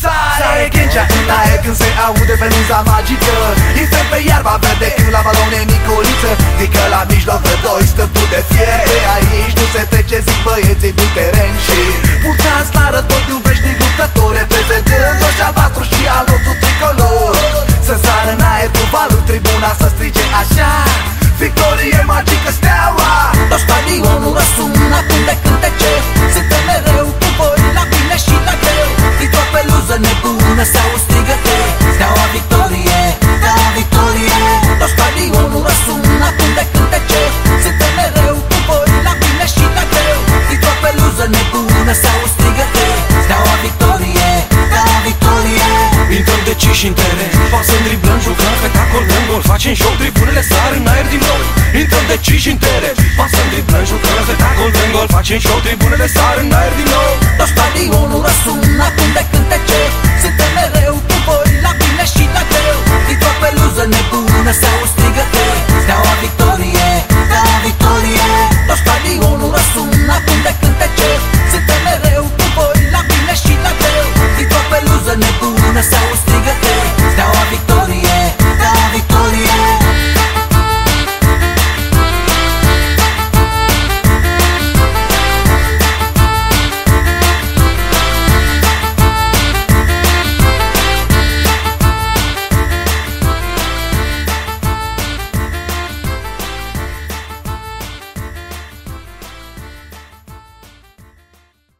Sare Ghencea în aer când se aude peluza magică. Intrăm pe iarba verde când la balone Nicoliță. Dică la mijloc de doi stăpâni de fier De aici nu se trece zic băieții din teren Și sau strigăte Steaua victorie, steaua victorie. Tot stadionul răsună când de cântece Suntem mereu cu voi la bine și la greu. Dintr-o peluză nebună sau strigăte Steaua victorie, steaua victorie. Intrăm deciși în teren Pasăm, driblăm, jucăm, spectacol, dăm gol Facem joc, tribunele sar în aer din nou. Intrăm deciși în teren Pasăm, driblăm, jucăm, spectacol, dăm gol Facem joc, tribunele sar în aer din nou. Tot stadionul